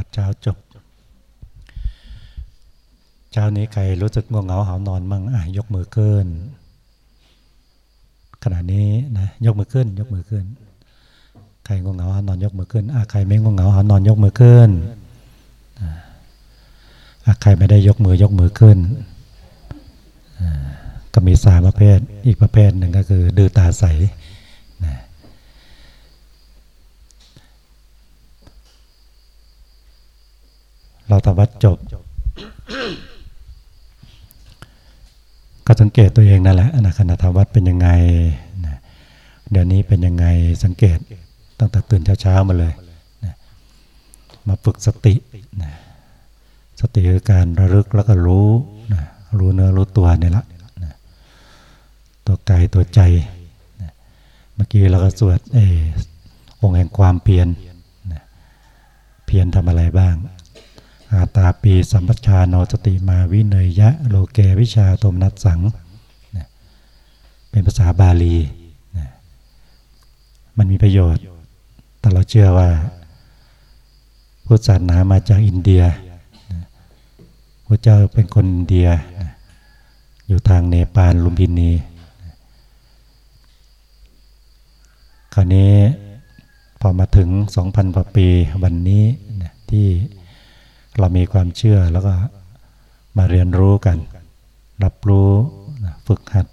วัดเช้าจบ เช้านี้ใครรู้สึกง่วงเหงาหานอนมั่งอะยกมือขึ้น ขณะนี้นะยกมือขึ้น ยกมือขึ้น ใครง่วงเหงาหานอนยกมือขึ้นอะใครไม่ง่วงเหงาหานอนยกมือขึ้นอะใครไม่ได้ยกมือยกมือขึ้นก็มีสามประเภท อีกประเภทหนึ่งก็คือดื้อตาใส เราทำวัดจบ ก็สังเกตตัวเองนั่นแหละนะขณะทำวัดเป็นยังไงนะเดี๋ยวนี้เป็นยังไงสังเกตตั้งแต่ตื่นเช้าๆมาเลยนะมาฝึกสตินะสติคือการระลึกแล้วก็รู้นะรู้เนื้อรู้ตัวนี่ละนะตัวกายตัวใจนะเมื่อกี้เราก็สวดเอองค์แห่งความเพียรนะเพียรทำอะไรบ้าง อาตาปีสัมปชาโนสติมาวิเนยยะโลเกวิชาตมนัสสัง เป็นภาษาบาลี มันมีประโยชน์ แต่เราเชื่อว่าพุทธศาสนามาจากอินเดียพระเจ้าเป็นคนอินเดีย อยู่ทางเนปาลลุมพินี คราวนี้พอมาถึง 2,000กว่าปีวันนี้ที่ เรามีความเชื่อแล้วก็มาเรียนรู้กัน รับรู้ฝึกหัด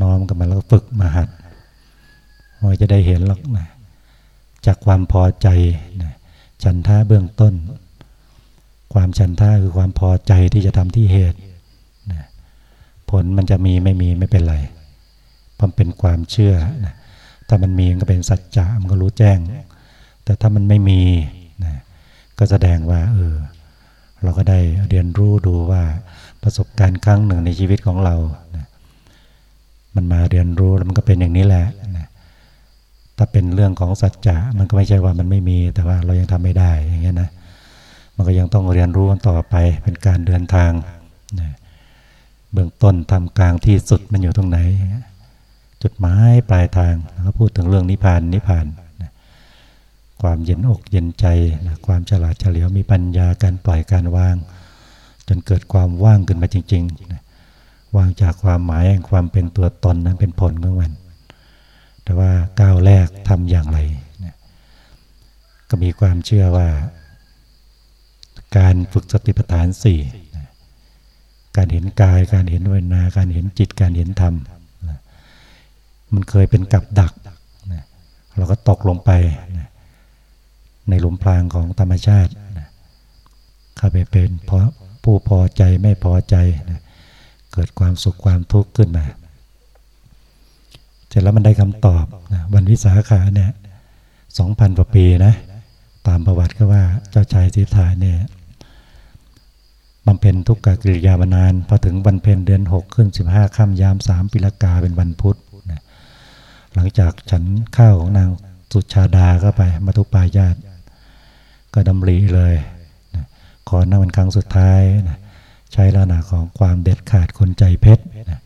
น้อมกันมาแล้วฝึกมาหัดเราจะได้เห็นหรอกนะจากความพอใจนะฉันท่าเบื้องต้น ความฉันท่าคือความพอใจที่จะทำที่เหตุนะผลมันจะมีไม่มีไม่เป็นไรมันเป็นความเชื่อนะถ้ามันมีมันก็เป็นสัจจะมันก็รู้แจ้ง แต่ถ้ามันไม่มีนะ ก็แสดงว่า เออ เราก็ได้เรียนรู้ดูว่าประสบการณ์ครั้งหนึ่งในชีวิตของเรานะมันมาเรียนรู้แล้วมันก็เป็นอย่างนี้แหละนะถ้าเป็นเรื่องของสัจจะมันก็ไม่ใช่ว่ามันไม่มี แต่ว่าเรายังทำไม่ได้อย่างเงี้ยนะมันก็ยังต้องเรียนรู้ต่อไปเป็นการเดินทางนะเบื้องต้นทำกลางที่สุดมันอยู่ตรงไหน จุดหมายปลายทางแล้วพูดถึงเรื่องนิพพานนิพพาน ความเย็นอกเย็นใจนะความฉลาดเฉลียวมีปัญญาการปล่อยการวาง จนเกิดความว่างขึ้นมาจริงๆนะวางจากความหมายแห่งความเป็นตัวตนนั้นเป็นผลของมัน แต่ว่าก้าวแรกทำอย่างไรนะก็มีความเชื่อว่า การฝึกสติปัฏฐานสี่นะการเห็นกายการเห็นเวทนา การเห็นจิตการเห็นธรรมนะมันเคยเป็นกับดักนะเราก็ตกลงไปนะ ในหลุมพรางของธรรมชาตินะเข้าไปเป็นเพราะผู้พอใจไม่พอใจนะเกิดความสุขความทุกข์ขึ้นมา เสร็จแล้วมันได้คำตอบนะวันวิสาขาเนี่ยสองพันกว่าปีนะ ตามประวัติก็ว่าเจ้าชายสิทธาเนี่ยบำเพ็ญทุกขกิริยามานาน พอถึงวันเพ็ญเดือนหกขึ้นสิบห้าค่ำยามสามปิลกาเป็นวันพุธนะหลังจากฉันข้าวของนางสุชาดาเข้าไปมาทุปายาต ก็ดำริเลยนะขอนั่งเป็นครั้งสุดท้ายนะใช้ลักษณะของความเด็ดขาดคนใจเพชรนะ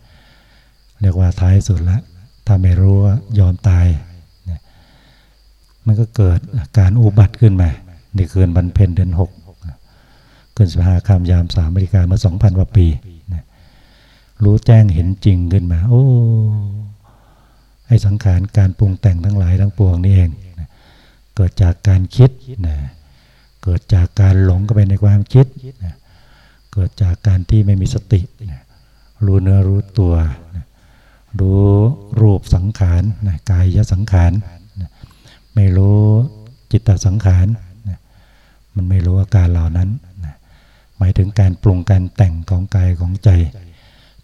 เรียกว่าท้ายสุดละถ้าไม่รู้ยอมตายนะมันก็เกิดการอุบัติขึ้นมาในคืนบันเพนเดือนหกคืนสิบห้าคำยามสามบริการมาสองพันกว่าปีนะรู้แจ้งเห็นจริงขึ้นมา โอ้ไอสังขารการปรุงแต่งทั้งหลายทั้งปวงนี่เองนะเกิดจากการคิดนะ เกิดจากการหลงก็ไปในความคิดนะเกิดจากการที่ไม่มีสตินะรู้เนื้อรู้ตัวนะรู้รูปสังขารนะกายสังขารนะไม่รู้จิตตสังขารนะมันไม่รู้อาการเหล่านั้นนะหมายถึงการปรุงการแต่งของกายของใจ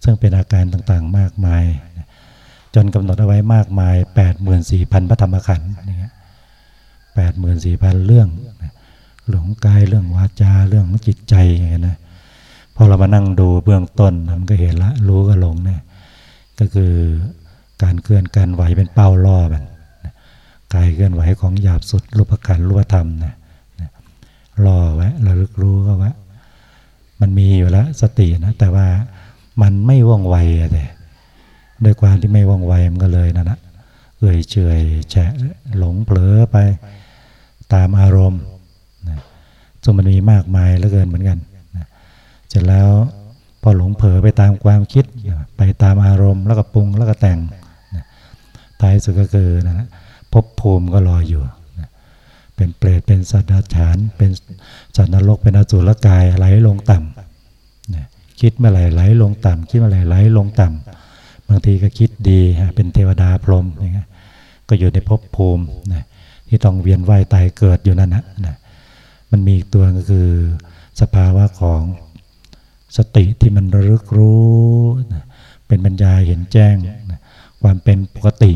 ซึ่งเป็นอาการต่างๆมากมายนะจนกำหนดเอาไว้มากมาย 84,000พระธรรมขันธ์นี่ย84,000 เรื่องนเรื่อง ของกายเรื่องวาจาเรื่องจิตใจอย่างเงี้นะพอเรามานั่งดูเบื้องต้นมันก็เห็นละรู้ก็หลงเนี่ยก็คือการเคลื่อนการไหวเป็นเป้าล่อมันกายเคลื่อนไหวของหยาบสุดรูปขันรูปธรรมนะล่อไว้ระลึกรู้ก็ว่ามันมีอยู่แล้วสตินะแต่ว่ามันไม่ว่องไวแต่ด้วยความที่ไม่ว่องไวมันก็เลยนั่นะเอื่อยเฉยแฉะหลงเผลอไปตามอารมณ์ ซึ่งมันมีมากมายเหลือเกินเหมือนกันเสร็จแล้วพอหลงเผลอไปตามความคิดไปตามอารมณ์แล้วก็ปรุงแล้วก็แต่งนะท้ายสุดก็คือนะภพภูมิก็รออยู่ เป็นเปรตเป็นสัตว์ฉาน เป็นสัตว์นรกเป็นอสุรกายไหลลงต่ำคิดเมื่อไหร่ไหลลงต่ำคิดเมื่อไหร่ไหลลงต่ำบางทีก็คิดดีเป็นเทวดาพรหมอย่างเงี้ยก็อยู่ในภพภูมิที่ต้องเวียนว่ายตายเกิดอยู่นั่นนะ มันมีอีกตัวก็คือสภาวะของสติที่มันระลึกรู้เป็นปัญญาเห็นแจ้งความเป็นปกติ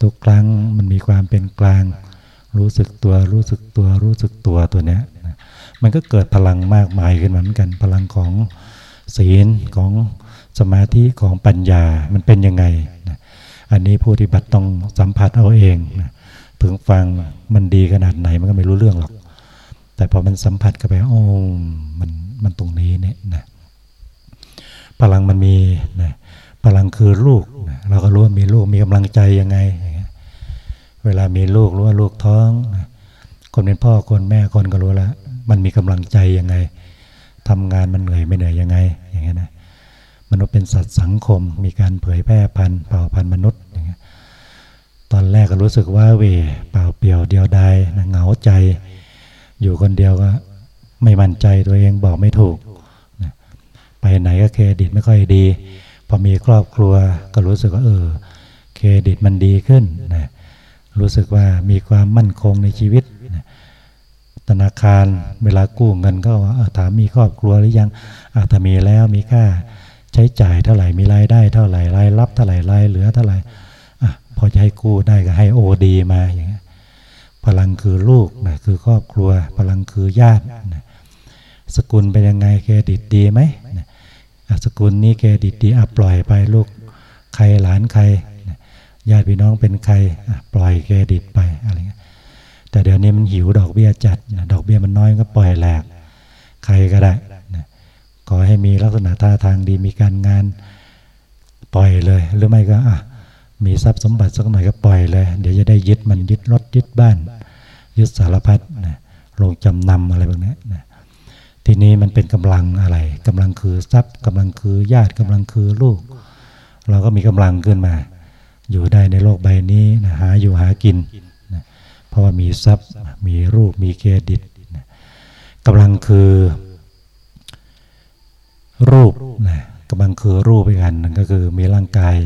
ทุกครั้งมันมีความเป็นกลาง รู้สึกตัวรู้สึกตัวรู้สึกตัวตัวเนี้ยมันก็เกิดพลังมากมายขึ้นมาเหมือนกันพลังของศีลของสมาธิของปัญญามันเป็นยังไงอันนี้ผู้ปฏิบัติต้องสัมผัสเอาเองถึงฟังมันดีขนาดไหนมันก็ไม่รู้เรื่องหรอก แต่พอมันสัมผัสกับไปโอ้มันมันตรงนี้เนี่ยนะพลังมันมีนะพลังคือลูกนะเราก็รู้ว่ามีลูกมีกำลังใจยังไง เวลามีลูกรู้ว่าลูกท้องนะคนเป็นพ่อคนแม่คนก็รู้แล้ว มันมีกำลังใจยังไงทำงานมันเหนื่อยไม่เหนื่อยยังไง อย่างเงี้ยนะมนุษย์เป็นสัตว์สังคม มีการเผยแพร่พันธุ์เผ่าพันธุ์มนุษย์อย่างเงี้ยตอนแรกก็รู้สึกว่าเวเปล่าเปลี่ยวเดียวดายนะเหงาใจ อยู่คนเดียวก็ไม่มั่นใจตัวเองบอกไม่ถูก ไปไหนก็เครดิตไม่ค่อยดี พอมีครอบครัวก็รู้สึกว่าเออ เครดิตมันดีขึ้นนะรู้สึกว่ามีความมั่นคงในชีวิตนะธนาคารเวลากู้เงินก็ว่าถามมีครอบครัวหรือยังอาถ้ามีแล้วมีค่าใช้จ่ายเท่าไหร่มีรายได้ เท่าไหร่รายรับเท่าไหร่รายเหลือเท่าไหร่อพอจะให้กู้ได้ก็ให้โอดีมาอย่างเงี้ย พลังคือลูกนะคือครอบครัว พลังคือญาตินะสกุลเป็นยังไงเครดิตดีไหมนะสกุลนี้เครดิตดีอะปล่อยไปลูกใครหลานใครนะญาติพี่น้องเป็นใครอะปล่อยเครดิตไปอะไรเงี้ยแต่เดี๋ยวนี้มันหิวดอกเบี้ยจัดนะดอกเบี้ยมันน้อยก็ปล่อยแหลก ใครก็ได้นะขอให้มีลักษณะท่าทางดีมีการงานปล่อยเลยหรือไม่ก็อะ มีทรัพย์สมบัติสักหน่อยก็ปล่อยเลยเดี๋ยวจะได้ยึดมันยึดรถยึดบ้าน ยึดสารพัดนะลงจำนำอะไรแบบนี้นะทีนี้มันเป็นกำลังอะไรกำลังคือทรัพย์กำลังคือญาติกำลังคือลูก เราก็มีกำลังขึ้นมา อยู่ได้ในโลกใบนี้นะหาอยู่หากินนะเพราะว่ามีทรัพย์มีรูปมีเครดิตนะกำลังคือรูปนะกำลังคือรูปอีกอันหนึ่งก็คือมีร่างกาย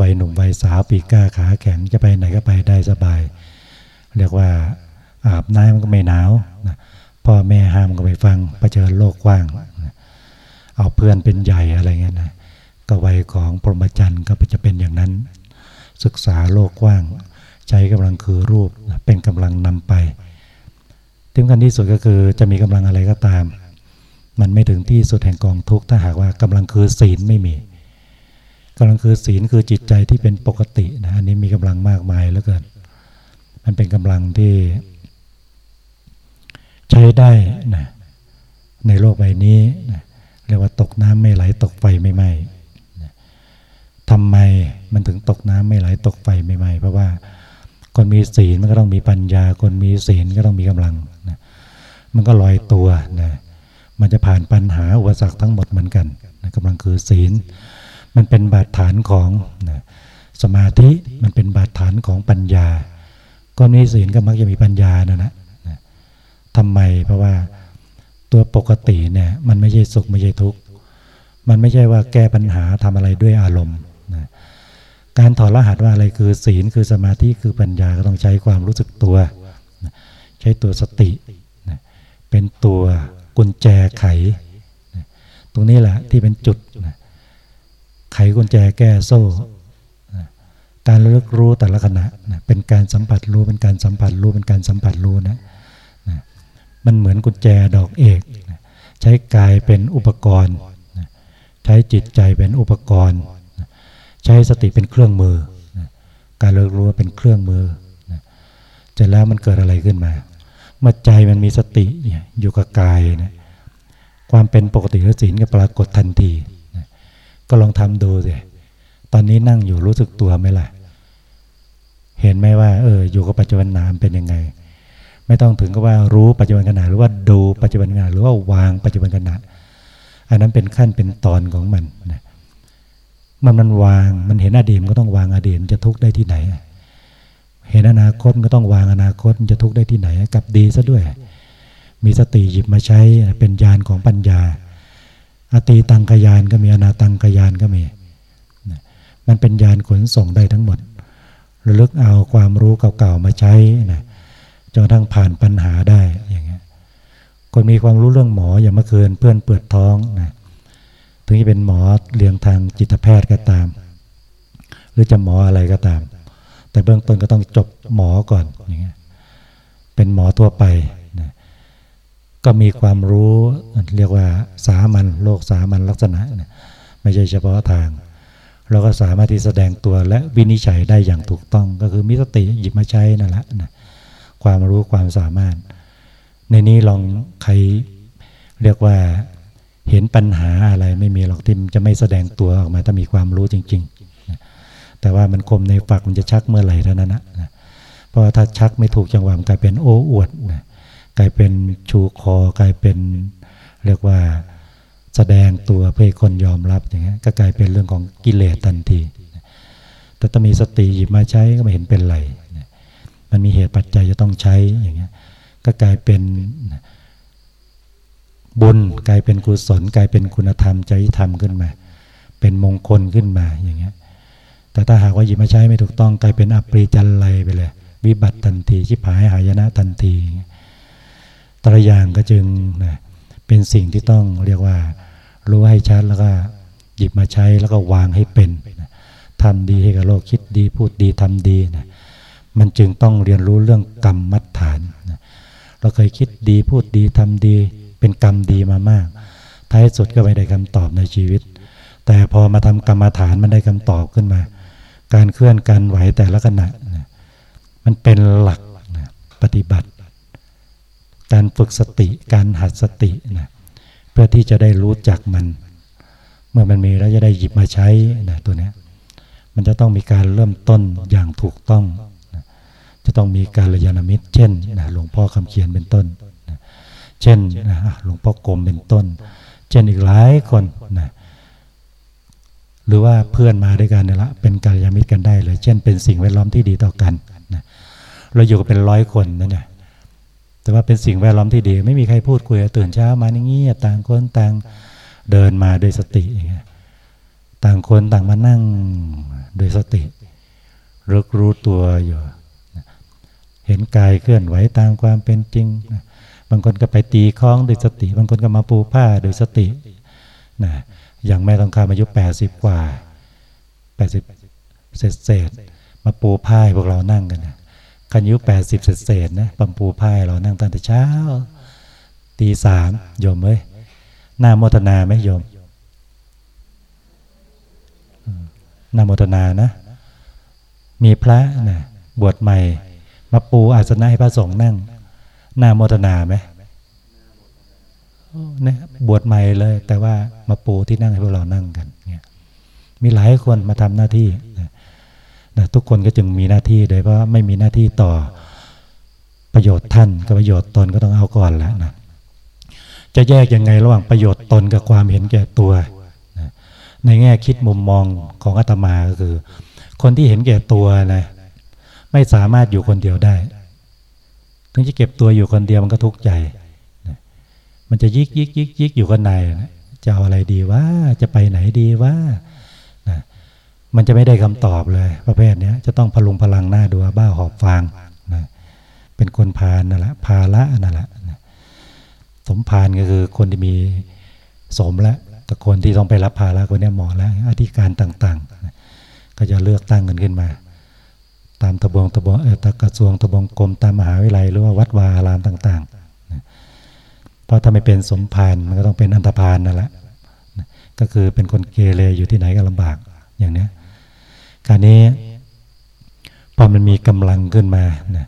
วัยหนุ่มวัยสาวปีกก้าขาแข็งจะไปไหนก็ไปได้สบาย เรียกว่าอาบน้ำมันก็ไม่หนาวนะพ่อแม่ห้ามก็ไปฟังเผชิญโลกกว้างนะเอาเพื่อนเป็นใหญ่อะไรเงี้ยนะก็วัยของพรหมจรรย์ก็จะเป็นอย่างนั้น ศึกษาโลกกว้าง ใช้กำลังคือรูปเป็นกำลังนำไปที่สำคัญที่สุดก็คือจะมีกำลังอะไรก็ตาม มันไม่ถึงที่สุดแห่งกองทุกข์ถ้าหากว่ากำลังคือศีลไม่มี กำลังคือศีลคือจิตใจที่เป็นปกตินะอันนี้มีกำลังมากมายแล้วเกิน มันเป็นกำลังที่ ใช้ได้นะในโลกใบนี้นะเรียกว่าตกน้ำไม่ไหลตกไฟไม่ไหม้นะทำไมมันถึงตกน้ำไม่ไหลตกไฟไม่ไหม้เพราะว่าคนมีศีลมันก็ต้องมีปัญญา คนมีศีลก็ต้องมีกำลังนะมันก็ลอยตัวนะมันจะผ่านปัญหาอุปสรรคทั้งหมดเหมือนกันนะกำลังคือศีล มันเป็นบาดฐานของนะสมาธิมันเป็นบาดฐานของปัญญา ก็มีศีลก็มักจะมีปัญญานะนะทำไมเพราะว่าตัวปกติเนี่ยมันไม่ใช่สุขไม่ใช่ทุกข์มันไม่ใช่ว่าแก้ปัญหาทำอะไรด้วยอารมณ์นะการถอดรหัสว่าอะไรคือศีลคือสมาธิคือปัญญาก็ต้องใช้ความรู้สึกตัว ใช้ตัวสติเป็นตัวกุญแจไข ตรงนี้แหละที่เป็นจุดนะ ไขกุญแจแก้โซ่ การระลึกรู้แต่ละขณะเป็นการสัมผัสรู้เป็นการสัมผัสรู้เป็นการสัมผัสรู้นะมันเหมือนกุญแจดอกเอกใช้กายเป็นอุปกรณ์ใช้จิตใจเป็นอุปกรณ์ใช้สติเป็นเครื่องมือการระลึกรู้เป็นเครื่องมือเสร็จแล้วมันเกิดอะไรขึ้นมาเมื่อใจมันมีสติอยู่กับกายนะความเป็นปกติและศีลก็ปรากฏทันที ก็ลองทำดูสิตอนนี้นั่งอยู่รู้สึกตัวไหมล่ะ เห็นไหมว่า เออ อยู่กับปัจจุบันนามเป็นยังไง ไม่ต้องถึงกับว่ารู้ปัจจุบันขณะหรือว่าดูปัจจุบันขณะหรือว่าวางปัจจุบันขณะอันนั้นเป็นขั้นเป็นตอนของมันนะมันมันวางมันเห็นอดีตก็ต้องวางอดีตจะทุกข์ได้ที่ไหน เห็นอนาคตก็ต้องวางอนาคตจะทุกข์ได้ที่ไหนกับดีซะด้วย มีสติหยิบมาใช้เป็นญาณของปัญญา อตีตังกยานก็มีอนาตังกยานก็มีมันเป็นญาณขนส่งได้ทั้งหมด ระลึกเอาความรู้เก่าๆมาใช้นะจนทั้งผ่านปัญหาได้อย่างเงี้ยคนมีความรู้เรื่องหมออย่างเมื่อคืนเพื่อนเปิดท้องนะถึงจะเป็นหมอเรียงทางจิตแพทย์ก็ตาม หรือจะหมออะไรก็ตาม แต่เบื้องต้นก็ต้องจบหมอก่อนอย่างเงี้ยเป็นหมอทั่วไป ก็มีความรู้เรียกว่าสามัญโลกสามัญลักษณะนะไม่ใช่เฉพาะทาง เราก็สามารถที่แสดงตัวและวินิจฉัยได้อย่างถูกต้อง ก็คือมิสติหยิบมาใช้นั่นแหละนะความรู้ความสามารถ ในนี้ลองใครเรียกว่าเห็นปัญหาอะไรไม่มีหรอกที่จะไม่แสดงตัวออกมาถ้ามีความรู้จริงๆ แต่ว่ามันคมในฝักมันจะชักเมื่อไหร่เท่านั้นนะเพราะถ้าชักไม่ถูกจังหวะมันกลายเป็นโอ้อวดนะ กลายเป็นชูคอกลายเป็นเรียกว่าแสดงตัวเพื่อคนยอมรับอย่างเงี้ยก็กลายเป็นเรื่องของกิเลสทันที แต่ถ้ามีสติหยิบมาใช้ก็ไม่เห็นเป็นไร มันมีเหตุปัจจัยจะต้องใช้อย่างเงี้ยก็กลายเป็นบุญกลายเป็นกุศล กลายเป็นคุณธรรมจริยธรรมขึ้นมา เป็นมงคลขึ้นมาอย่างเงี้ยแต่ถ้าหากว่าหยิบมาใช้ไม่ถูกต้องกลายเป็นอปริจันไรไปเลย วิบัติทันทีชิบหายหายนะทันที ตระอย่างก็จึงนะเป็นสิ่งที่ต้องเรียกว่า รู้ให้ชัดแล้วก็หยิบมาใช้แล้วก็วางให้เป็นทำดีให้กับโลกคิดดีพูดดีทำดีนะมันจึงต้องเรียนรู้เรื่องกรรมมัดฐานนะเราเคยคิดดีพูดดีทำดี เป็นกรรมดีมามาก ท้ายสุดก็ไม่ได้คำตอบในชีวิต แต่พอมาทำกรรมฐานมันได้คำตอบขึ้นมา การเคลื่อนการไหวแต่ละขณะนะมันเป็นหลักนะปฏิบัติ การฝึกสติการหัดสตินะเพื่อที่จะได้รู้จักมัน เมื่อมันมีแล้วจะได้หยิบมาใช้นะตัวนี้มันจะต้องมีการเริ่มต้นอย่างถูกต้องนะจะต้องมีการระยาณมิตร เช่นนะหลวงพ่อคำเขียนเป็นต้นนะเช่นนะหลวงพ่อกรมเป็นต้น เช่นอีกหลายคนนะหรือว่าเพื่อนมาด้วยกันนี่ละเป็นการยามิตรกันได้เลย เช่นเป็นสิ่งแวดล้อมที่ดีต่อกันนะเราอยู่กันเป็นร้อยคนนะเนี่ย แต่ว่าเป็นสิ่งแวดล้อมที่ดี ไม่มีใครพูดคุยตื่นเช้ามาอย่างนี้ต่างคนต่างเดินมาโดยสติอย่างเงี้ยต่างคนต่างมานั่งโดยสติรึกรู้ตัวอยู่เห็นกายเคลื่อนไหวตามความเป็นจริง บางคนก็ไปตีคล้องโดยสติ บางคนก็มาปูผ้าโดยสตินะอย่างแม่ต้องคำอายุแปดสิบกว่าแปดสิบเศษเศษมาปูผ้าให้พวกเรานั่งกันนะ กันยุแปดสิบเศษนะปัมปูพายเรานั่งตั้งแต่เช้าตีสามโยมเอ้ยหน้าโมทนาไหมโยมหน้าโมทนานะ มีพระนะบวชใหม่ มาปูอาสนะให้พระสงฆ์นั่ง หน้าโมทนาไหมนี่ยบวชใหม่เลย แต่ว่ามาปูที่นั่งให้พวกเรานั่งกันเนี่ยมีหลายคนมาทำหน้าที่นะ นะทุกคนก็จึงมีหน้าที่โดยเพราะไม่มีหน้าที่ต่อประโยชน์ท่านกับประโยชน์ตนก็ต้องเอาก่อนแล้วนะจะแยกยังไงระหว่างประโยชน์ตนกับความเห็นแก่ตัวนะในแง่คิดมุมมองของอาตมาก็คือ คนที่เห็นแก่ตัวนะไม่สามารถอยู่คนเดียวได้ถึงจะเก็บตัวอยู่คนเดียวมันก็ทุกข์ใจนะมันจะยิกยิกยิกยิกอยู่ข้างในนะจะเอาอะไรดีว่าจะไปไหนดีว่า มันจะไม่ได้คำตอบเลยประเภทนี้จะต้องพลุงพลังหน้าดูบ้าหอบฟางนะเป็นคนพาลนั่นแหละพาละนั่นแหละสมพานก็คือคนที่มีสมแล้วแต่คนที่ต้องไปรับภาระคนนี้หมาะแล้วอธิการต่างๆ ก็จะเลือกตั้งกันขึ้นมา ตามตะบงตะบงเออตะกระทรวงตะบงกรมตามมหาวิทยาลัยหรือว่าวัดวาอารามต่างๆ เพราะถ้าไม่เป็นสมพานมันก็ต้องเป็นอันธพาลนั่นแหละก็คือเป็นคนเกเรอยู่ที่ไหนก็ลำบากอย่างนี้ การนี้พอมันมีกำลังขึ้นมานะ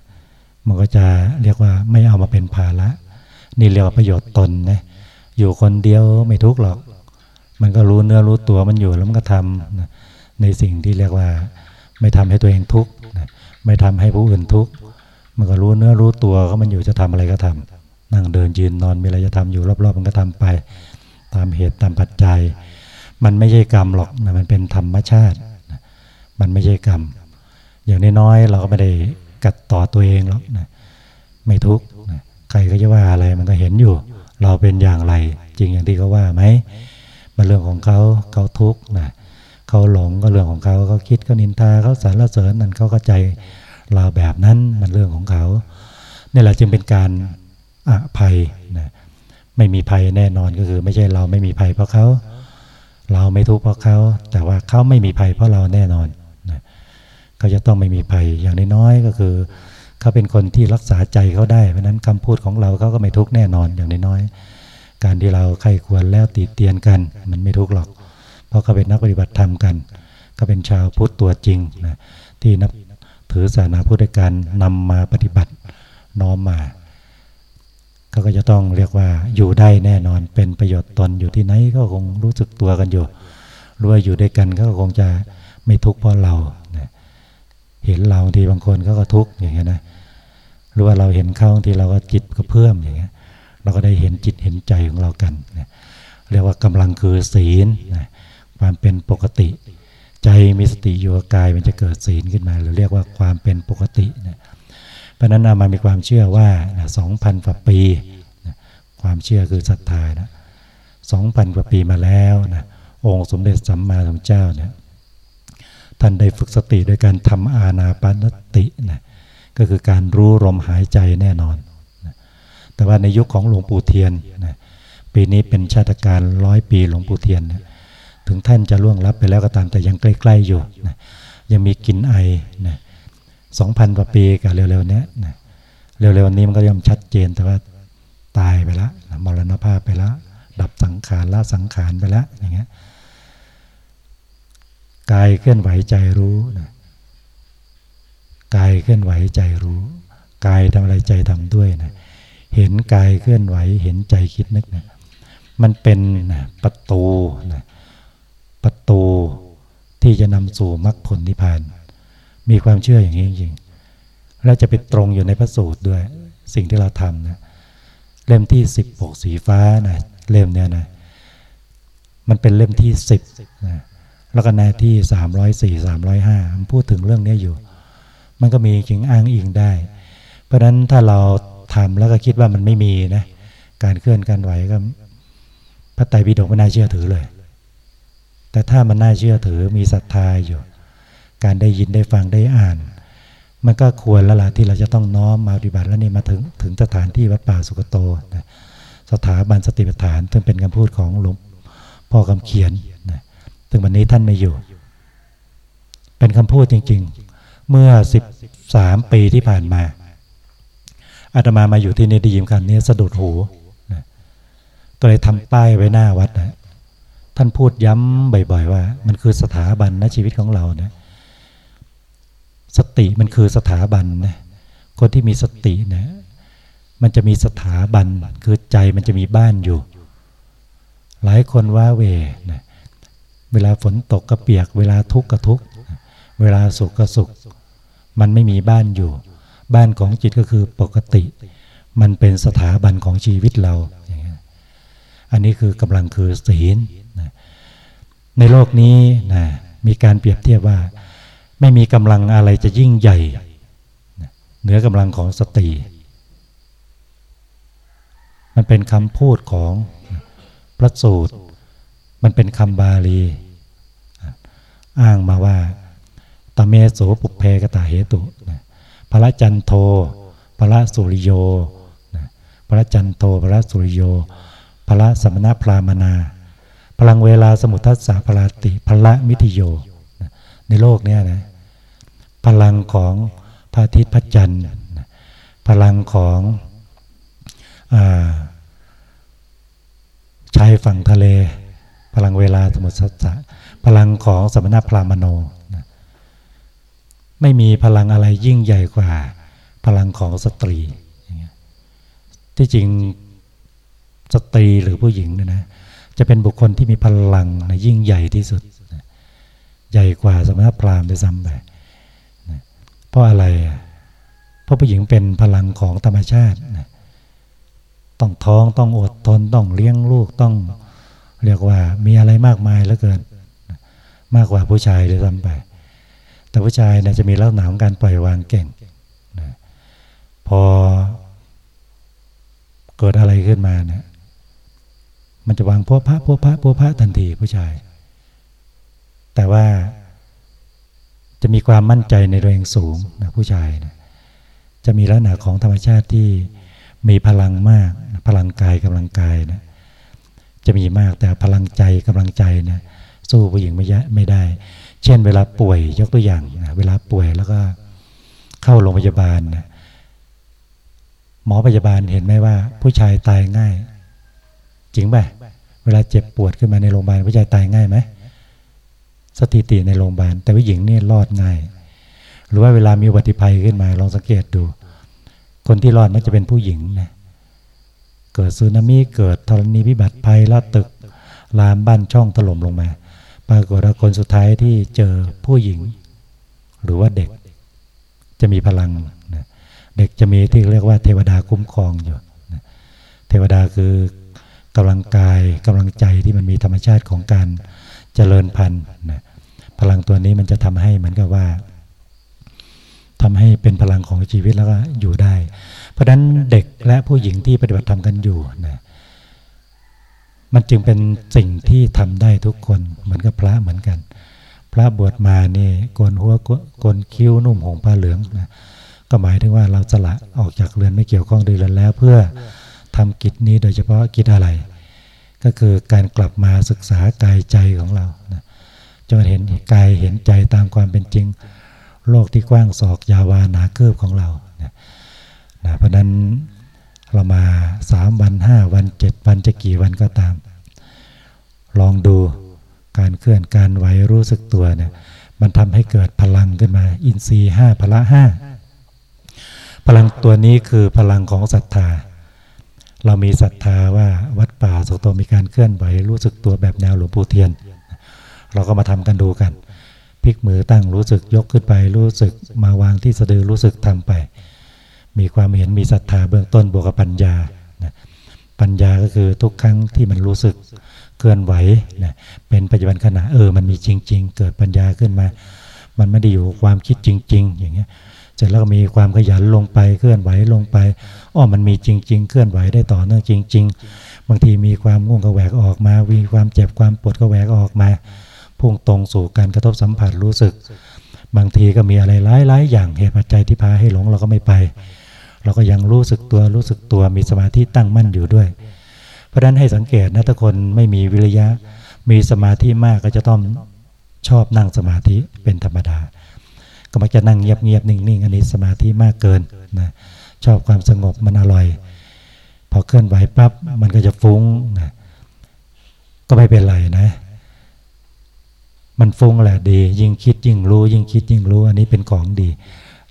มันก็จะเรียกว่าไม่เอามาเป็นภาระนี่เรียกว่าประโยชน์ตนนะอยู่คนเดียวไม่ทุกข์หรอก มันก็รู้เนื้อรู้ตัวมันอยู่แล้วมันก็ทำนะในสิ่งที่เรียกว่า ไม่ทำให้ตัวเองทุกข์นะไม่ทำให้ผู้อื่นทุกข์มันก็รู้เนื้อรู้ตัวก็มันอยู่จะทำอะไรก็ทำนั่งเดินยืนนอนมีอะไรจะทำอยู่รอบๆ มันก็ทำไป ตามเหตุตามปัจจัย มันไม่ใช่กรรมหรอกนะมันเป็นธรรมชาติ มันไม่ใช่กรรม อย่างน้อยๆเราก็ไม่ได้กัดต่อตัวเองหรอกนะไม่ทุกข์นะใครก็จะว่าอะไรมันก็เห็นอยู่ เราเป็นอย่างไร จริงอย่างที่เขาว่าไหมมันเรื่องของเขาเขาทุกข์นะเขาหลงก็เรื่องของเขาเขาคิดเขานินทาเขาสารเสริญนั่นเขาก็ใจเราแบบนั้นมันเรื่องของเขานี่แหละจึงเป็นการอภัยนะไม่มีภัยแน่นอนก็คือ ไม่ใช่เราไม่มีภัยเพราะเขา เราไม่ทุกข์เพราะเขา แต่ว่าเขาไม่มีภัยเพราะเราแน่นอน เขาจะต้องไม่มีภัยอย่างน้อยๆก็คือเขาเป็นคนที่รักษาใจเขาได้เพราะนั้นคำพูดของเราเขาก็ไม่ทุกข์แน่นอนอย่างน้อยๆการที่เราใครควรแล้วตีเตียนกัน มันไม่ทุกข์หรอก เพราะเขาเป็นนักปฏิบัติธรรมกันก็เป็นชาวพุทธตัวจริงนะที่นับถือศาสนาพุทธการนำมาปฏิบัติน้อมมาเขาก็จะต้องเรียกว่าอยู่ได้แน่นอนเป็นประโยชน์ตนอยู่ที่ไหนก็คงรู้สึกตัวกันอยู่รู้ว่าอยู่ด้วยกันก็คงจะไม่ทุกข์เพราะเรา เห็นเราทีบางคนก็ก็ทุกข์อย่างเงี้ยนะหรือว่าเราเห็นเขาบางทีเราก็จิตก็เพิ่มอย่างเงี้ยเราก็ได้เห็นจิตเห็นใจของเรากันเรียกว่ากำลังคือศีลความเป็นปกติ ใจมีสติอยู่กับกายมันจะเกิดศีลขึ้นมาหรือเรียกว่าความเป็นปกตินะเพราะนั้นามามีความเชื่อว่าสองพันกว่าปีนะความเชื่อคือศรัทธานะสองพันกว่าปีมาแล้วนะองค์สมเด็จสัมมาสัมพุทธเจ้าเนี่ย ท่านได้ฝึกสติโดยการทำอาณาปานสตินะก็คือการรู้ลมหายใจแน่นอนนะแต่ว่าในยุคของหลวงปู่เทียนนะปีนี้เป็นชาติการร้อยปีหลวงปู่เทียนนะถึงท่านจะล่วงลับไปแล้วก็ตามแต่ยังใกล้ ๆอยู่นะยังมีกลิ่นไอนะสองพันกว่าปีกับเร็วๆนี้นะเร็วๆนี้มันก็ย่อมชัดเจนแต่ว่าตายไปแล้วมรณภาพไปแล้ว ดับสังขารละสังขารไปแล้วอย่างเงี้ย กายเคลื่อนไหวใจรู้นะกายเคลื่อนไหวใจรู้ กายทำอะไรใจทำด้วยนะเห็นกายเคลื่อนไหวเห็นใจคิดนึกนะมันเป็นนะประตูนะประตูที่จะนำสู่มรรคผลนิพพาน มีความเชื่ออย่างนี้จริงๆและจะไปตรงอยู่ในพระสูตรด้วย สิ่งที่เราทำนะเล่มที่สิบปกสีฟ้านะเล่มเนี้ยนะมันเป็นเล่มที่สิบนะ แล้วก็ในที่สามร้อยสี่สามร้อยห้ามันพูดถึงเรื่องนี้อยู่ มันก็มีจริงอ้างอิงได้ เพราะฉะนั้นถ้าเราทำแล้วก็คิดว่ามันไม่มีนะการเคลื่อนการไหวก็พระไตรปิฎกไม่น่าเชื่อถือเลย แต่ถ้ามันน่าเชื่อถือมีศรัทธาอยู่ การได้ยินได้ฟังได้อ่าน มันก็ควรล้วล่ะที่เราจะต้องน้อมมาปฏิบัติแล้วนี่มาถึงถึงสถานที่วัดป่าสุกโตนะสถาบันสติปัฏฐานซึ่งเป็นคำพูดของหลวงพ่อคำเขียน นะซึ่งวันนี้ท่านไม่อยู่ เป็นคำพูดจริง ๆ เมื่อสิบสามปีที่ผ่านมาอาตมามาอยู่ที่นี่ได้ยินคำนี้สะดุดหูนะก็เลยทำป้ายไว้หน้าวัดนะท่านพูดย้ำบ่อย ๆ ว่า มันคือสถาบันนะชีวิตของเรานะสติมันคือสถาบันนะคนที่มีสตินะมันจะมีสถาบันคือใจมันจะมีบ้านอยู่ หลายคนว่าเวนะ เวลาฝนตกก็เปียก เวลาทุกข์ก็ทุกข์เวลาสุขก็สุข มันไม่มีบ้านอยู่ บ้านของจิตก็คือปกติ มันเป็นสถาบันของชีวิตเราอันนี้คือกำลังคือศีลในโลกนี้นะมีการเปรียบเทียบว่า ไม่มีกำลังอะไรจะยิ่งใหญ่ เหนือกำลังของสติ มันเป็นคำพูดของพระสูตร มันเป็นคำบาลี อ้างมาว่าตเมโสปุเพกตาเหตุพระจันโทพระสุริโยพระจันโทพระสุริโยพระสมณพรามนา พลังเวลาสมุทัสสะพลาติพละมิทิโยในโลกนี้นะพลังของพระอาทิตย์พระจันทร์พลังของอชายฝั่งทะเล พลังเวลาสมุทัสสะพลังของสมณพราหมโนไม่มีพลังอะไรยิ่งใหญ่กว่า พลังของสตรี ที่จริงสตรีหรือผู้หญิงเนี่ยนะจะเป็นบุคคลที่มีพลังนะยิ่งใหญ่ที่สุด ใหญ่กว่าสมณพราหมณ์ด้วยซ้ำไปเพราะอะไรเพราะผู้หญิงเป็นพลังของธรรมชาติ ต้องท้องต้องอดทนต้องเลี้ยงลูกต้อง เรียกว่ามีอะไรมากมายเหลือเกิน มากกว่าผู้ชายเลยซ้ำไป แต่ผู้ชายเนี่ยจะมีลักษณะของการปล่อยวางเก่งนะพอเกิดอะไรขึ้นมาเนี่ยมันจะวางพวกพระพวกพระพวกพระทันทีผู้ชาย แต่ว่าจะมีความมั่นใจในตัวเองสูงนะผู้ชายนะจะมีลักษณะของธรรมชาติที่มีพลังมาก พลังกายกำลังกายนะ จะมีมากแต่พลังใจกำลังใจนะสู้ผู้หญิงไม่ยไม่ได้ เช่น เวลาป่วยยกตัวอย่างนะเวลาป่วยแล้วก็เข้าโรงพยาบาลนะหมอพยาบาลเห็นไหมว่า ผู้ชายตายง่าย จริงป่ะเวลาเจ็บปวดขึ้นมาในโรงพยาบาลผู้ชายตายง่ายไหมสถิติในโรงพยาบาล แต่ผู้หญิงนี่รอดง่าย หรือว่าเวลามีอุบัติภัยขึ้นมาลองสังเกตดู คนที่รอดมักจะเป็นผู้หญิงนะ เกิดสึนามิเกิดธรณีพิบัติภัยล้วตึกลามบ้านช่องถล่มลงมา ปรากฏว่าคนสุดท้ายที่เจอผู้หญิง หรือว่าเด็กจะมีพลังนะเด็กจะมีที่เรียกว่าเทวดาคุ้มครองอยู่นะเทวดาคือกำลังกายกำลังใจที่มันมีธรรมชาติของการเจริญพันธุ์นะพลังตัวนี้มันจะทำให้เหมือนกับว่าทำให้เป็นพลังของชีวิตแล้วก็อยู่ได้ ราะฉะนั้นเด็กและผู้หญิงที่ปฏิบัติธรรมกันอยู่นะมันจึงเป็นสิ่งที่ทำได้ทุกคนเหมือนกับพระเหมือนกัน พระบวชมานี่โกนหัวโกนคิ้วนุ่มหงผ้าเหลืองนะก็หมายถึงว่าเราจะละออกจากเรือนไม่เกี่ยวข้องดือนแล้ว เพื่อทำกิจนี้โดยเฉพาะกิจอะไร ก็คือการกลับมาศึกษากายใจของเรานะจนเห็นกายเห็นใจตามความเป็นจริง โลกที่กว้างศอกยาวานาเคืบของเรา นะเพราะนั้นเรามาสามวันห้าวันเจ็ดวันจะกี่วันก็ตาม ลองดูการเคลื่อนการไหวรู้สึกตัวเนี่ยมันทำให้เกิดพลังขึ้นมา อินทรีห้าพละห้าพลังตัวนี้คือพลังของศรัทธา เรามีศรัทธาว่าวัดป่าสุโตมีการเคลื่อนไหวรู้สึกตัวแบบแนวหลวงปู่เทียน เราก็มาทำกันดูกันพลิกมือตั้งรู้สึกยกขึ้นไปรู้สึกมาวางที่สะดือรู้สึกทำไป มีความเห็นมีศรัทธาเบื้องต้นบวกกับปัญญานะปัญญาก็คือทุกครั้งที่มันรู้สึกเคลื่อนไหวนะเป็นปัจจุบันขณะเออมันมีจริง ๆ เกิดปัญญาขึ้นมา มันไม่ได้อยู่ความคิดจริง ๆ อย่างเงี้ยเสร็จแล้วก็มีความขยันลงไปเคลื่อนไหวลงไปอ้อมันมีจริง ๆ เคลื่อนไหวได้ต่อเนื่องจริง ๆ บางทีมีความง่วงก็แหวกออกมามีความเจ็บความปวดก็แหวกออกมาพุ่งตรงสู่การกระทบสัมผัสรู้สึก บางทีก็มีอะไรหลายๆอย่างเหตุปัจจัยที่พาให้หลงเราก็ไม่ไป เราก็ยังรู้สึกตัวรู้สึกตัวมีสมาธิตั้งมั่นอยู่ด้วย เพราะฉะนั้นให้สังเกตนะถ้าคนไม่มีวิริยะ มีสมาธิมากก็จะต้องชอบนั่งสมาธิเป็นธรรมดา ก็มักจะนั่งเงียบๆนิ่งๆ อันนี้สมาธิมากเกินนะชอบความสงบมันอร่อย พอเคลื่อนไหวปั๊บมันก็จะฟุ้งนะก็ไม่เป็นไรนะ มันฟุ้งแหละดี ยิ่งคิดยิ่งรู้ ยิ่งคิดยิ่งรู้ อันนี้เป็นของดี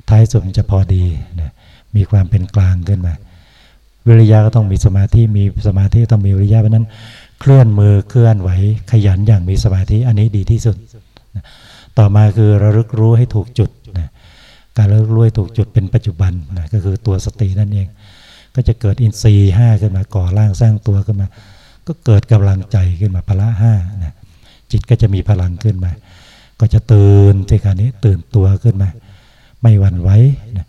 ท้ายสุดมันจะพอดีนะ มีความเป็นกลางขึ้นมา วิริยะก็ต้องมีสมาธิ มีสมาธิต้องมีวิริยะเพราะนั้น เคลื่อนมือเคลื่อนไหวขยันอย่างมีสมาธิอันนี้ดีที่สุด ต่อมาคือระลึกรู้ให้ถูกจุดนะการระลึกรู้ให้ถูกจุดเป็นปัจจุบันนะก็คือตัวสตินั่นเอง ก็จะเกิดอินทรีย์ห้าขึ้นมาก่อร่างสร้างตัวขึ้นมา ก็เกิดกำลังใจขึ้นมาพละห้านะจิตก็จะมีพลังขึ้นมา ก็จะตื่นที่การนี้ตื่นตัวขึ้นมา ไม่หวั่นไหวนะ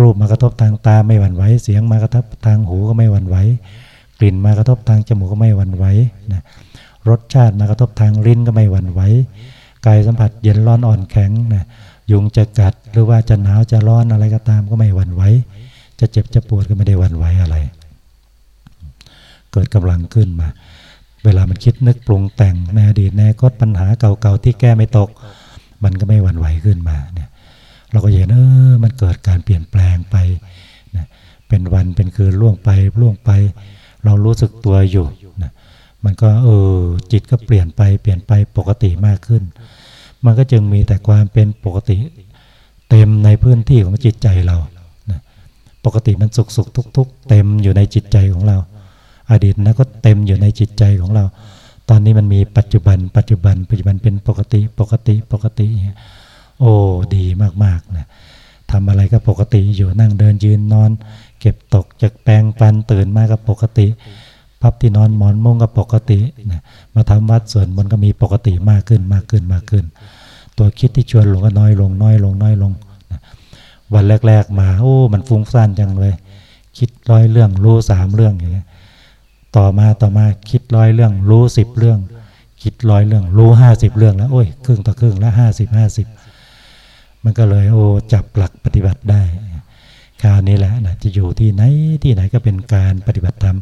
รูปมากระทบทางตาไม่หวั่นไหว เสียงมากระทบทางหูก็ไม่หวั่นไหว กลิ่นมากระทบทางจมูกก็ไม่หวั่นไหวนะรสชาติมากระทบทางลิ้นก็ไม่หวั่นไหว กายสัมผัสเย็นร้อนอ่อนแข็งนะยุงจะกัดหรือว่าจะหนาวจะร้อนอะไรก็ตามก็ไม่หวั่นไหว จะเจ็บจะปวดก็ไม่ได้หวั่นไหวอะไร เกิดกำลังขึ้นมา เวลามันคิดนึกปรุงแต่งในอดีตในกฎปัญหาเก่าๆที่แก้ไม่ตก มันก็ไม่หวั่นไหวขึ้นมาเนี่ย เราก็เห็นเออมันเกิดการเปลี่ยนแปลงไปนะเป็นวันเป็นคืนล่วงไปล่วงไป เรารู้สึกตัวอยู่นะมันก็เออจิตก็เปลี่ยนไปเปลี่ยนไปปกติมากขึ้น มันก็จึงมีแต่ความเป็นปกติเต็มในพื้นที่ของจิตใจเรานะปกติมันสุขสุขทุกทุกเต็มอยู่ในจิตใจของเรา อดีตนะก็เต็มอยู่ในจิตใจของเรา ตอนนี้มันมีปัจจุบัน ปัจจุบัน ปัจจุบันเป็นปกติปกติปกติปกติ โอ้ดีมากๆนะทำอะไรก็ปกติอยู่นั่งเดินยืนนอน เก็บตกจากแปลงปันตื่นมาก็ปกติพับที่นอนหมอนมุ้งก็ปกตินะมาทำวัดส่วนมนก็มีปกติมากขึ้นมากขึ้นมากขึ้น ตัวคิดที่ชวนหลงก็น้อยลงน้อยลงน้อยลงนะวันแรก ๆ มาโอ้มันฟุ้งซ่านจังเลย คิดร้อยเรื่องรู้สามเรื่องอย่างเงี้ยต่อมาต่อมาคิดร้อยเรื่องรู้สิบเรื่อง คิดร้อยเรื่องรู้ห้าสิบเรื่องแล้วโอ้ยครึ่งต่อครึ่งแล้วห้าสิบห้าสิบ มันก็เลยโอ้จับหลักปฏิบัติได้คราวนี้แหละนะจะอยู่ที่ไหนที่ไหนก็เป็นการปฏิบัติธรรม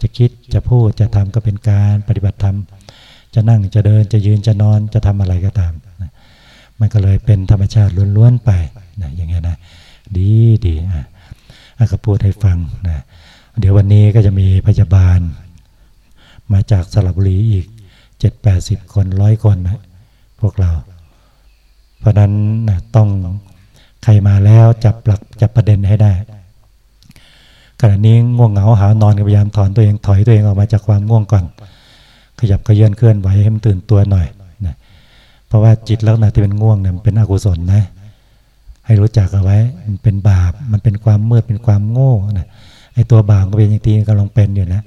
จะคิดจะพูดจะทำก็เป็นการปฏิบัติธรรม จะนั่งจะเดินจะยืนจะนอนจะทำอะไรก็ตามนะมันก็เลยเป็นธรรมชาติล้วนๆไปนะอย่างเงี้ยนะดีดีอะก็พูดให้ฟังนะเดี๋ยววันนี้ก็จะมีพยาบาล มาจากสระบุรีอีกเจ็ดแปดสิบคนร้อยคนนะพวกเรา เพราะนั้นนะต้องใครมาแล้วจับหลักจับประเด็นให้ได้ขณะนี้ง่วงเหงาหานอนพยายามถอนตัวเองถอยตัวเองออกมาจากความง่วงก่อน ขยับขยื่นเคลื่อนไหวให้มันตื่นตัวหน่อยนะเพราะว่าจิตลักษณะที่เป็นง่วงเนี่ยมันเป็นอกุศลนะให้รู้จักเอาไว้มันเป็นบาปมันเป็นความมืดเป็นความโง่นะไอ้ตัวบาปก็เป็นอย่างที่กำลังเป็นอยู่นะ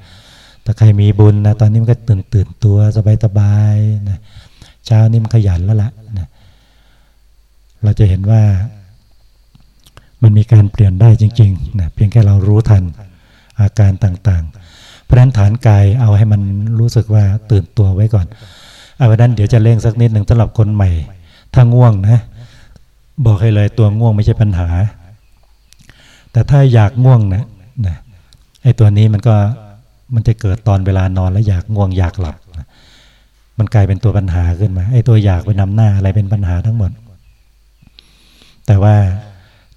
แต่ใครมีบุญนะตอนนี้มันก็ตื่นตื่นตัวสบายสบายนะเช้านี่มันขยันแล้วละ่ะนะ เราจะเห็นว่ามันมีการเปลี่ยนได้จริงๆนะเพียงแค่เรารู้ทันอาการต่างๆ เพราะนั้นฐานกายเอาให้มันรู้สึกว่าตื่นตัวไว้ก่อนเอาไวันนั้นเดี๋ยวจะเร่งสักนิดหนึ่งสำหรับคนใหม่ ถ้าง่วงนะ บอกให้เลยตัวง่วงไม่ใช่ปัญหา แต่ถ้าอยากง่วงนะนะไอ้ตัวนี้มันก็มันจะเกิดตอนเวลานอนแล้วอยากง่วงอยากหลับ มันกลายเป็นตัวปัญหาขึ้นมาไอ้ตัวอยากไปนำหน้าอะไรเป็นปัญหาทั้งหมด แต่ว่า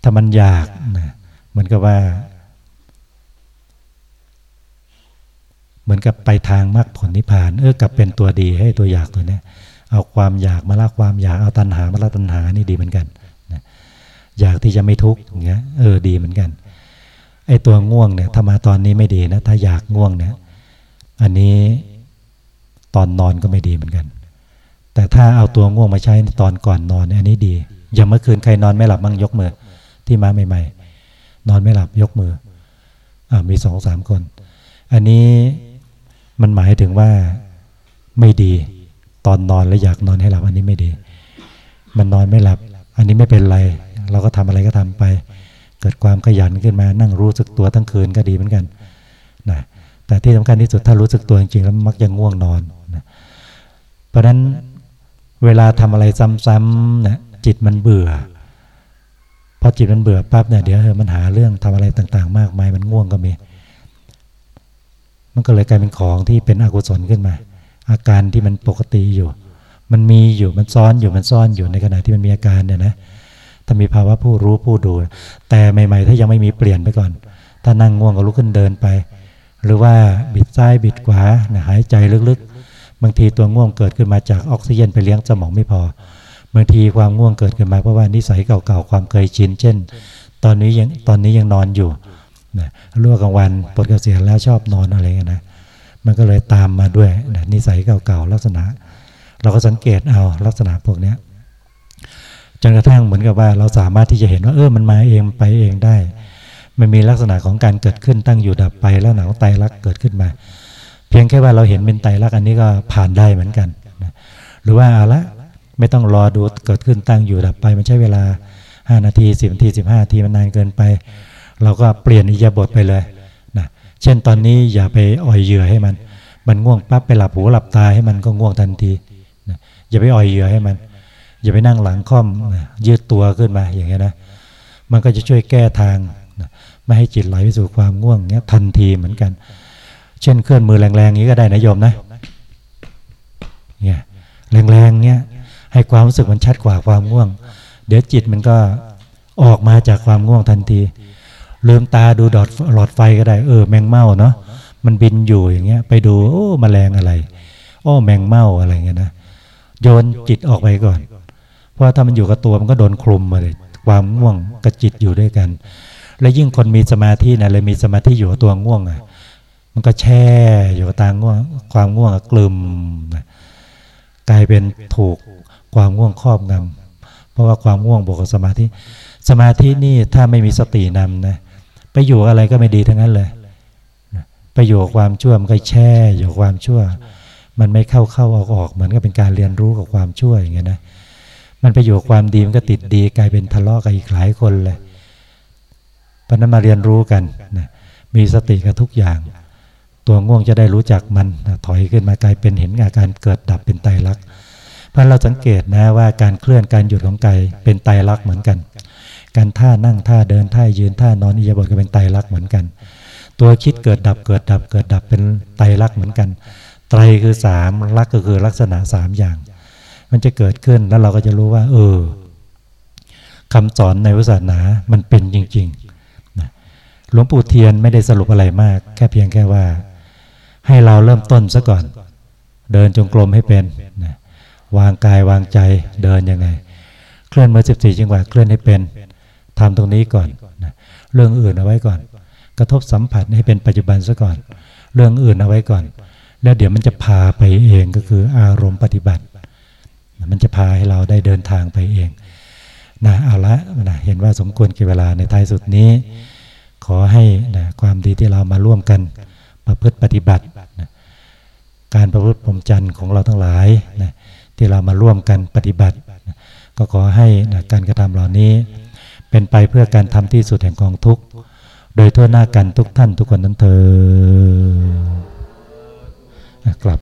ถ้ามันอยากนะเหมือนกับว่า เหมือนกับไปทางมรรคผลนิพพาน เออกลับเป็นตัวดีให้ตัวอยากตัวนี้เอาความอยากมาละความอยากเอาตัณหามาละตัณหานี่ดีเหมือนกันนะอยากที่จะไม่ทุกข์อย่างเงี้ยเออดีเหมือนกันไอ้ตัวง่วงเนี่ยถ้ามาตอนนี้ไม่ดีนะถ้าอยากง่วงเนี่ยอันนี้ตอนนอนก็ไม่ดีเหมือนกัน แต่ถ้าเอาตัวง่วงมาใช้ตอนก่อนนอนอันนี้ดี อย่างเมื่อคืนใครนอนไม่หลับมั่งยกมือ ที่มาใหม่ ๆ นอนไม่หลับยกมืออมีสองสามคน อันนี้มันหมายถึงว่าไม่ดี ตอนนอนแล้วอยากนอนให้หลับอันนี้ไม่ดี มันนอนไม่หลับ อันนี้ไม่เป็นไร เราก็ทำอะไรก็ทำไป เกิดความขยันขึ้นมานั่งรู้สึกตัวทั้งคืนก็ดีเหมือนกันนะแต่ที่สำคัญที่สุดถ้ารู้สึกตัวจริงๆแล้วมักจะง่วงนอนนะเพราะฉะนั้นเวลาทำอะไรซ้ำๆนะจิตมันเบื่อ พอจิตมันเบื่อปั๊บเนี่ยเดี๋ยวมันหาเรื่องทำอะไรต่างๆ มากมายมันง่วงก็มี มันก็เลยกลายเป็นของที่เป็นอกุศลขึ้นมา อาการที่มันปกติอยู่ มันมีอยู่มันซ้อนอยู่มันซ่อนอยู่ในขณะที่มันมีอาการเนี่ยนะถ้ามีภาวะผู้รู้ผู้ดู แต่ใหม่ ๆ ถ้ายังไม่มีเปลี่ยนไปก่อน ถ้านั่งง่วงก็ลุกขึ้นเดินไป หรือว่าบิดซ้ายบิดขวาหายใจลึกๆ บางทีตัวง่วงเกิดขึ้นมาจากออกซิเจนไปเลี้ยงสมองไม่พอ บางทีความง่วงเกิดขึ้นมาเพราะว่านิสัยเก่าๆความเคยชินเช่น ตอนนี้ยังตอนนี้ยังนอนอยู่นะรู้ว่ากลางวันปวดเกษียณแล้วชอบนอนอะไรเงี้ยนะมันก็เลยตามมาด้วยนะนิสัยเก่าๆลักษณะ เราก็สังเกตเอาลักษณะพวกนี้จนกระทั่งเหมือนกับว่าเราสามารถที่จะเห็นว่าเออมันมาเองไปเองได้ มันมีลักษณะของการเกิดขึ้นตั้งอยู่ดับไปแล้วหนังไตรักเกิดขึ้นมา เพียงแค่ว่าเราเห็นเป็นไตรักอันนี้ก็ผ่านได้เหมือนกันนะหรือว่าเอาละ ไม่ต้องรอดูเกิดขึ้นตั้งอยู่ดับไป มันใช้เวลา 5 นาที 10นาที15นาทีมันนานเกินไป เราก็เปลี่ยนอิยาบทไปเลยนะเช่นตอนนี้อย่าไปอ่อยเหยื่อให้มัน มันง่วงปั๊บไปหลับหูหลับตาให้มันก็ง่วงทันทีนะอย่าไปอ่อยเหยื่อให้มัน อย่าไปนั่งหลังค่อมนะยืดตัวขึ้นมาอย่างเงี้ยนะมันก็จะช่วยแก้ทางนะไม่ให้จิตไหลไปสู่ความง่วงเงี้ยทันทีเหมือนกัน เช่นเคลื่อนมือแรงๆนี้ก็ได้นะโยมนะเนี่ยแรงๆเงี้ย ให้ความรู้สึกมันชัดกว่าความง่วง เดี๋ยวจิตมันก็ออกมาจากความง่วงทันทีลืมตาดูดอดหลอดไฟก็ได้ เออ แมงเม่าเนาะมันบินอยู่อย่างเงี้ย ไปดู โอ้มแมลงอะไรโอ้แมงเม่าอะไรเงี้ยนะโยนจิตออกไปก่อน เพราะถ้ามันอยู่กับตัวมันก็โดนคลุมมาเลยความง่วงกับจิตอยู่ด้วยกัน และยิ่งคนมีสมาธินะเลยมีสมาธิอยู่กับตัวง่วงอะ มันก็แช่อยู่กับตาง่วง ความง่วงกลุ่มกลายเป็นถูก ความง่วงครอบงำเพราะว่าความง่วงบวกกับสมาธิ สมาธินี่ถ้าไม่มีสตินำนะไปอยู่อะไรก็ไม่ดีทั้งนั้นเลยไปอยู่กับความชั่วมันก็แช่อยู่ความชั่ว มันไม่เข้าเข้าออกออกเหมือนกับเป็นการเรียนรู้กับความชั่วอย่างเงี้ยนะมันไปอยู่กับความดีมันก็ติดดีกลายเป็นทะเลาะกับอีกหลายคนเลยเพราะนั้นมาเรียนรู้กันนะมีสติกับทุกอย่าง ตัวง่วงจะได้รู้จักมันนะถอยขึ้นมากลายเป็นเห็นอาการเกิดดับเป็นไตรลักษณ์ เพราะเราสังเกตนะว่าการเคลื่อนการหยุดของกายเป็นไตรลักษณ์เหมือนกัน การท่านั่งท่าเดินท่ายืนท่านอนอิยาบถก็เป็นไตรลักษณ์เหมือนกัน ตัวคิดเกิดดับเกิดดับเกิดดับเป็นไตรลักษณ์เหมือนกัน ไตรคือสามลักษณ์ก็คือลักษณะสามอย่าง มันจะเกิดขึ้นแล้วเราก็จะรู้ว่า เออคำสอนในวิศาสนา มันเป็นจริงๆนะหลวงปู่เทียนไม่ได้สรุปอะไรมาก แค่เพียงแค่ว่า ให้เราเริ่มต้นซะก่อน เดินจงกรมให้เป็นนะ วางกายวางใจเดินยังไง เคลื่อนมือสิบสี่จังหวะเคลื่อนให้เป็นทำตรงนี้ก่อนนะเรื่องอื่นเอาไว้ก่อน กระทบสัมผัสให้เป็นปัจจุบันซะก่อน เรื่องอื่นเอาไว้ก่อน แล้วเดี๋ยวมันจะพาไปเองก็คืออารมณ์ปฏิบัติ มันจะพาให้เราได้เดินทางไปเองนะเอาละนะเห็นว่าสมควรกี่เวลาในท้ายสุดนี้ ขอให้นะความดีที่เรามาร่วมกันประพฤติปฏิบัตินะการประพฤติพรหมจรรย์ของเราทั้งหลายนะ ที่เรามาร่วมกันปฏิบัติ ก็ขอให้นะการกระทำเหล่านี้ เป็นไปเพื่อการทำที่สุดแห่งกองทุกข์ โดยทั่วหน้ากันทุกท่านทุกคนนั้นเธอกลับ